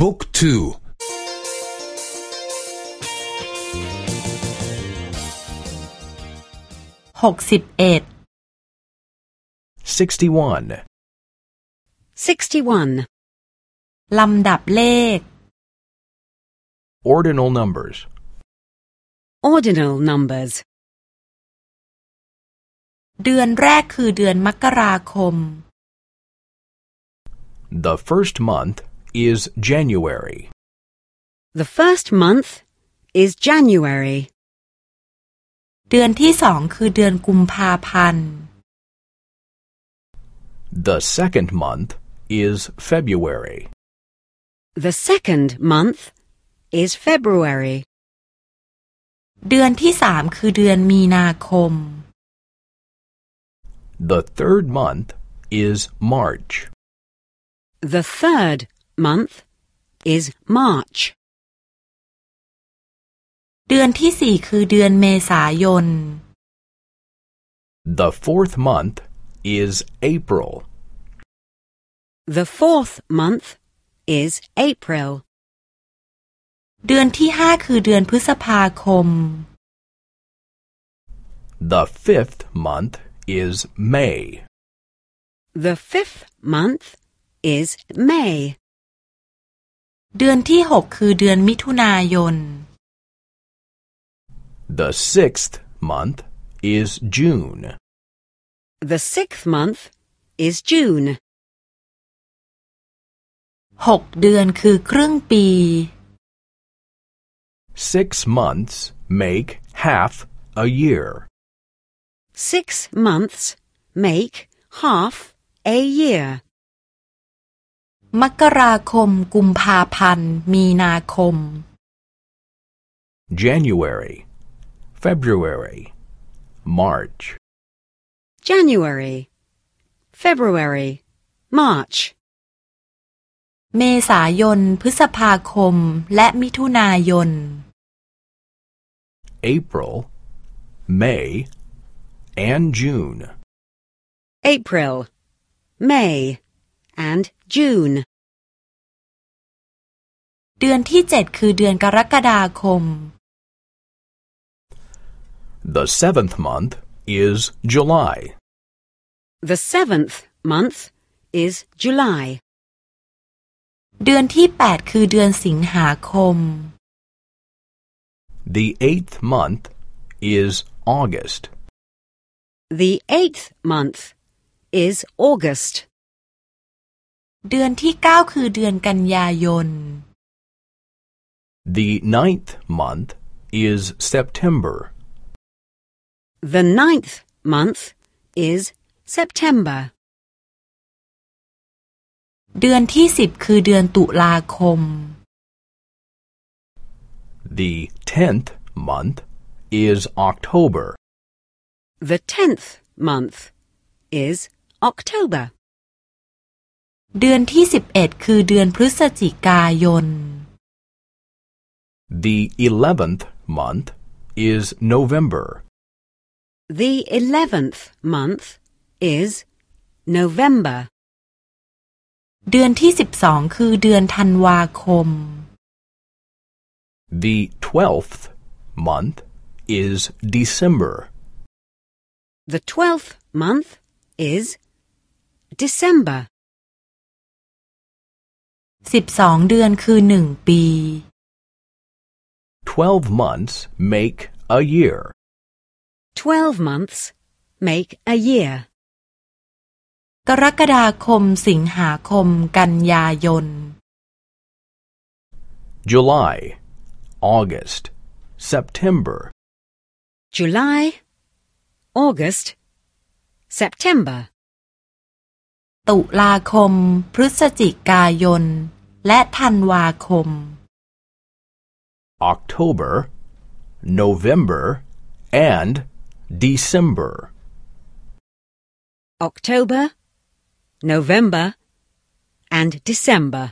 บุ๊กทู หกสิบเอ็ด 61. 61. ลำดับเลข Ordinal numbers. Ordinal numbers. เดือนแรกคือเดือนมกราคม The first month is January. The first month is January. เดือนที่สองคือเดือนกุมภาพันธ์ The second month is February. The second month is February. เดือนที่สามคือเดือนมีนาคม The third month is March. The third month is March. เดือนที่สี่คือเดือนเมษายน The fourth month is April. The fourth month is April. เดือนที่ห้าคือเดือนพฤษภาคม The fifth month is May. The fifth month is May. เดือนที่หกคือเดือนมิถุนายน The sixth month is June. The sixth month is June. หกเดือนคือครึ่งปี Six months make half a year. Six months make half a year. มกราคม กุมภาพันธ์ มีนาคม January, February, March. January, February, March. เมษายน พฤษภาคม และมิถุนายน April, May, and June. April, May, and June. เดือนที่เจ็ดคือเดือนกรกฎาคม The seventh month is July. The seventh month is July. เดือนที่แปดคือเดือนสิงหาคม The eighth month is August. The eighth month is August. เดือนที่เก้าคือเดือนกันยายน The ninth month is September. The ninth month is September. เดือนที่สิบคือเดือนตุลาคม The tenth month is October. The tenth month is October. เดือนที่สิบเอ็ดคือเดือนพฤศจิกายน The eleventh month is November. The eleventh month is November. เดือนที่สิบสองคือเดือนธันวาคม The twelfth month is December. The twelfth month is December. สิบสองเดือนคือหนึ่งปี Twelve months make a year. Twelve months make a year. กรกฎาคมสิงหาคมกันยายน July, August, September. July, August, September. ตุลาคม พฤศจิกายน และธันวาคม October, November, and December. October, November, and December.